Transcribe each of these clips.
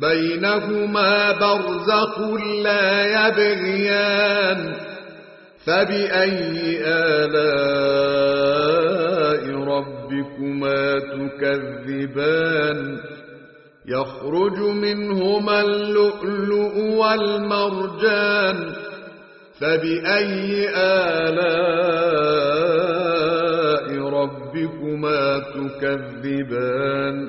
بينهما برزخ لا يبغيان فبأي آلاء ربكما تكذبان؟ يخرج منهما اللؤلؤ والمرجان فبأي آلاء ربكما تكذبان؟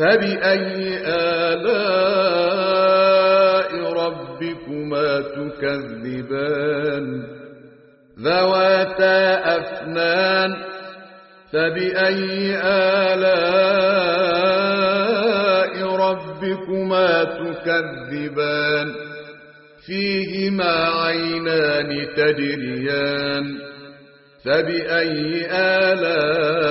فبأي آلاء ربكما تكذبان؟ ذواتا أفنان فبأي آلاء ربكما تكذبان؟ فيهما عينان تجريان فبأي آلاء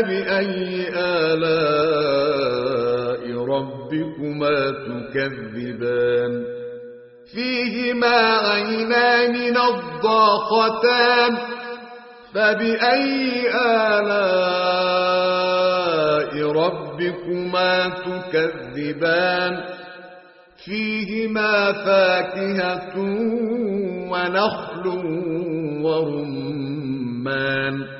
فبأي آلاء ربكما تكذبان؟ فيهما عينان نضاختان. فبأي آلاء ربكما تكذبان؟ فيهما فاكهة ونخل ورمان.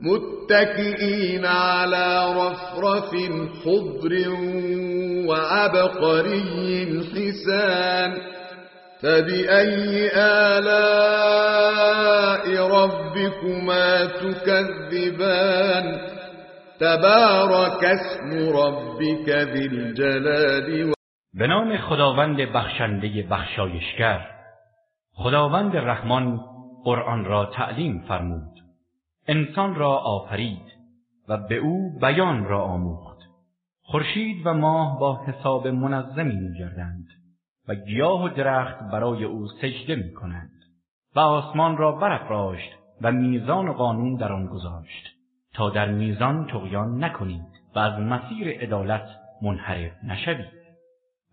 متكئين على رفرف خضر وعبقري حسان فبأي آلاء ربكما تكذبان؟ تبارك اسم ربك ذي الجلال به نام خداوند بخشنده بخشایشگر خداوند رحمان قرآن را تعلیم فرمود. انسان را آفرید و به او بیان را آموخت. خورشید و ماه با حساب منظمی میگردند و گیاه و درخت برای او سجده می کنند و آسمان را برافراشت و میزان و قانون در آن گذاشت. تا در میزان طغیان نکنید و از مسیر عدالت منحرف نشوید.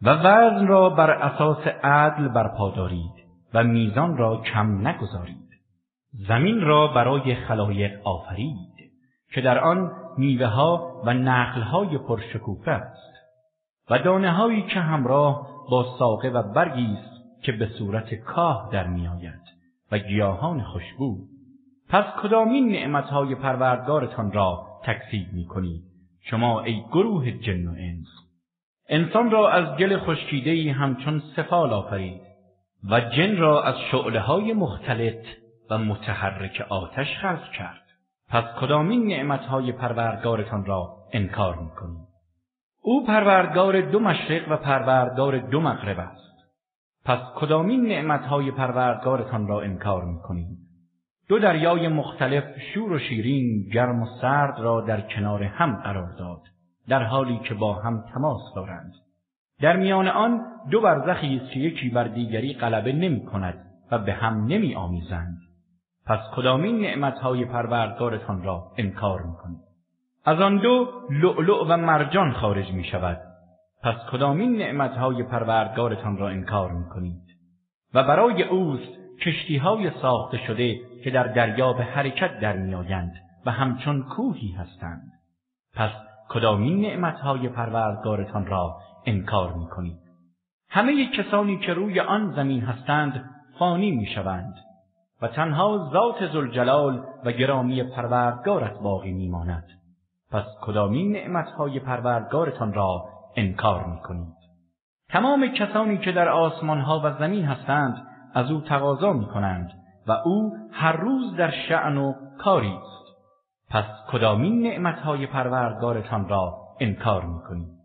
و وزن را بر اساس عدل برپا دارید و میزان را کم نگذارید. زمین را برای خلایق آفرید که در آن میوه ها و نخل های پرشکوفه است و دانه هایی که همراه با ساقه و برگی است که به صورت کاه در میآید و گیاهان خوشبو پس کدامین نعمتهای پروردگارتان را تکذیب می کنید شما ای گروه جن و انس. انسان را از گل خشکیده همچون سفال آفرید و جن را از شعله های مختلط و متحرک آتش خلق کرد. پس کدامین نعمتهای پروردگارتان را انکار می‌کنید او پروردگار دو مشرق و پروردگار دو مغرب است. پس کدامین نعمتهای پروردگارتان را انکار می‌کنید دو دریای مختلف شور و شیرین گرم و سرد را در کنار هم قرار داد در حالی که با هم تماس دارند. در میان آن دو برزخی است که یکی بر دیگری غلبه نمی کند و به هم نمی آمیزند پس کدامین نعمتهای پروردگارتان را انکار می‌کنید؟ از آن دو لؤلؤ و مرجان خارج می شود پس کدامین نعمتهای پروردگارتان را انکار می‌کنید؟ و برای اوست کشتیهای ساخته شده که در دریا به حرکت در میآیند و همچون کوهی هستند. پس کدامین نعمتهای پروردگارتان را انکار می‌کنید؟ همه کسانی که روی آن زمین هستند فانی می‌شوند. و تنها ذات ذوالجلال و گرامی پروردگارت باقی میماند. پس کدامین نعمتهای پروردگارتان را انکار می‌کنید؟ تمام کسانی که در آسمانها و زمین هستند از او تقاضا می‌کنند و او هر روز در شأن و کاری است. پس کدامین نعمتهای پروردگارتان را انکار می‌کنید؟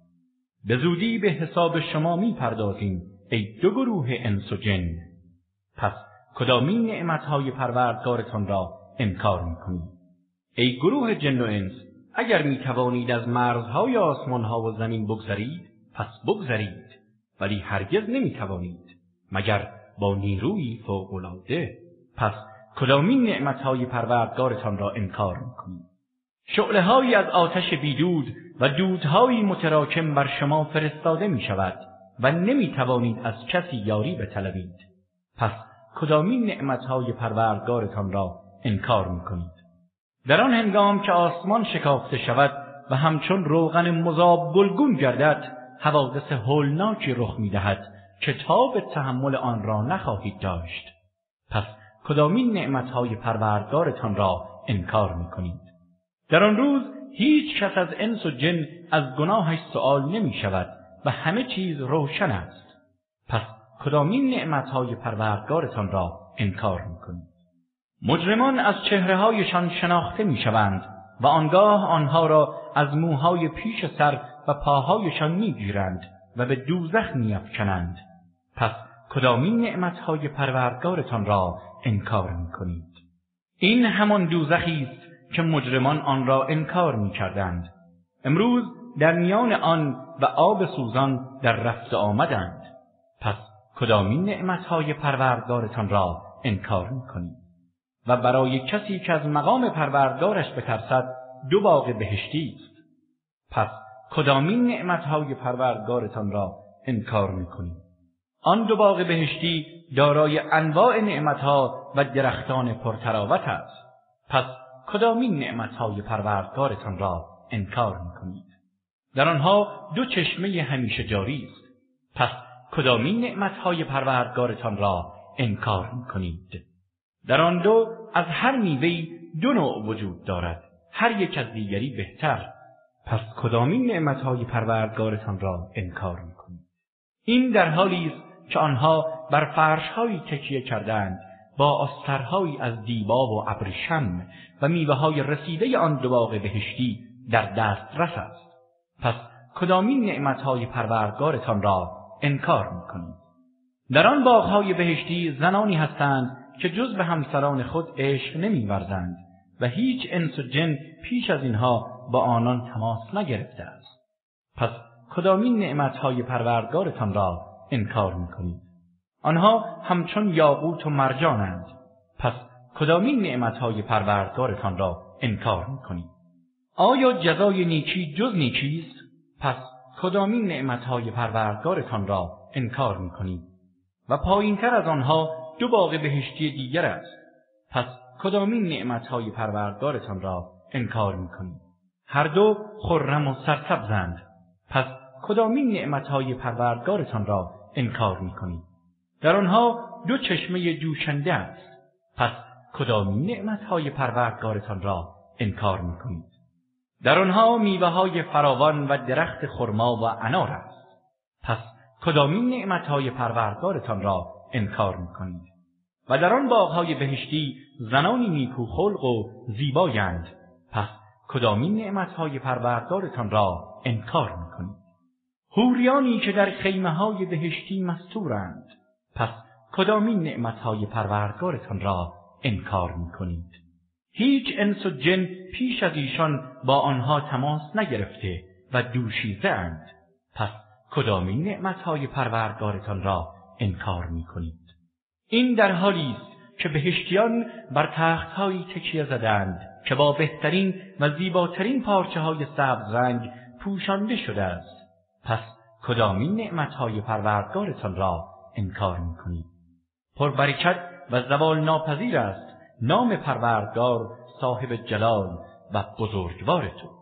به زودی به حساب شما می‌پردازیم ای دو گروه انس و جن. پس کدامین نعمتهای پروردگارتان را انکار می‌کنید ای گروه جن و انس اگر می توانید از مرزهای آسمانها و زمین بگذرید پس بگذرید ولی هرگز نمی توانید مگر با نیروی فوقالعاده. پس کدامین نعمتهای پروردگارتان را انکار می‌کنید؟ شعله‌ای از آتش بیدود و دودهایی متراکم بر شما فرستاده می شود و نمی توانید از کسی یاری بطلبید. پس کدامین نعمتهای پروردگارتان را انکار می‌کنید؟ در آن هنگام که آسمان شکافته شود و همچون روغن مذاب گلگون گردد حوادث هولناکی رخ می‌دهد که تاب تحمل آن را نخواهید داشت. پس کدامین نعمتهای پروردگارتان را انکار می‌کنید؟ در آن روز هیچ کس از انس و جن از گناهش سؤال نمی شود و همه چیز روشن است. پس کدامین نعمتهای پروردگارتان را انکار می‌کنید؟ مجرمان از چهرههایشان شناخته می‌شوند و آنگاه آنها را از موهای پیش سر و پاهایشان می‌گیرند و به دوزخ میافکنند. پس کدامین نعمتهای پروردگارتان را انکار می‌کنید؟ این همان دوزخی است که مجرمان آن را انکار می‌کردند. امروز در میان آن و آب سوزان در رفت و آمدند. پس کدامین نعمتهای پروردگارتان را انکار می‌کنید و برای کسی که از مقام پروردگارش بترسد دو باغ بهشتی است. پس کدامین نعمتهای پروردگارتان را انکار می‌کنید آن دو باغ بهشتی دارای انواع نعمتها و درختان پرطراوت است. پس کدامین نعمتهای پروردگارتان را انکار می‌کنید؟ در آنها دو چشمه همیشه جاری است. پس کدامین نعمتهای پروردگارتان را انکار می‌کنید؟ در آن دو از هر میوهی دو نوع وجود دارد. هر یک از دیگری بهتر. پس کدامین نعمتهای پروردگارتان را انکار می‌کنید؟ این در حالی است که آنها بر فرشهایی تکیه کرده‌اند با آسترهایی از دیبا و ابریشم و میوه های رسیده آن دو باغ بهشتی در دسترس است. پس کدامین نعمتهای پروردگارتان را انکار می‌کنید در آن باغهای بهشتی زنانی هستند که جز به همسران خود عشق نمیورزند و هیچ انس و جن پیش از اینها با آنان تماس نگرفته است. پس کدامین نعمتهای پروردگارتان را انکار می‌کنید؟ آنها همچون یاقوت و مرجانند. پس کدامین نعمتهای پروردگارتان را انکار می‌کنید؟ آیا جزای نیکی جز نیکیست پس کدامین نعمتهای پروردگارتان را انکار می‌کنید و پایینتر از آنها دو باغ بهشتی دیگر است. پس کدامین نعمتهای پروردگارتان را انکار می‌کنید هر دو خرم و سرسبزند پس کدامین نعمتهای پروردگارتان را انکار می‌کنید در آنها دو چشمه جوشنده است. پس کدامین نعمتهای پروردگارتان را انکار می‌کنید در آنها میوه های فراوان و درخت خرما و انار است. پس کدامین نعمتهای پروردگارتان را انکار می‌کنید؟ و در آن باغهای بهشتی زنانی نیکو خلق و زیبایند. پس کدامین نعمتهای پروردگارتان را انکار می‌کنید؟ هوریانی که در خیمه های بهشتی مستورند. پس کدامین نعمتهای پروردگارتان را انکار می‌کنید؟ هیچ انس و جن پیش از ایشان با آنها تماس نگرفته و دوشیزه اند. پس کدامین نعمتهای پروردگارتان را انکار می‌کنید؟ این در حالی است که بهشتیان بر تختهایی تکیه زدند که با بهترین و زیباترین پارچه های سبز رنگ پوشانده شده است. پس کدامین نعمتهای پروردگارتان را انکار می‌کنید؟ پربرکت و زوال ناپذیر است نام پروردگار صاحب جلال و بزرگوار تو.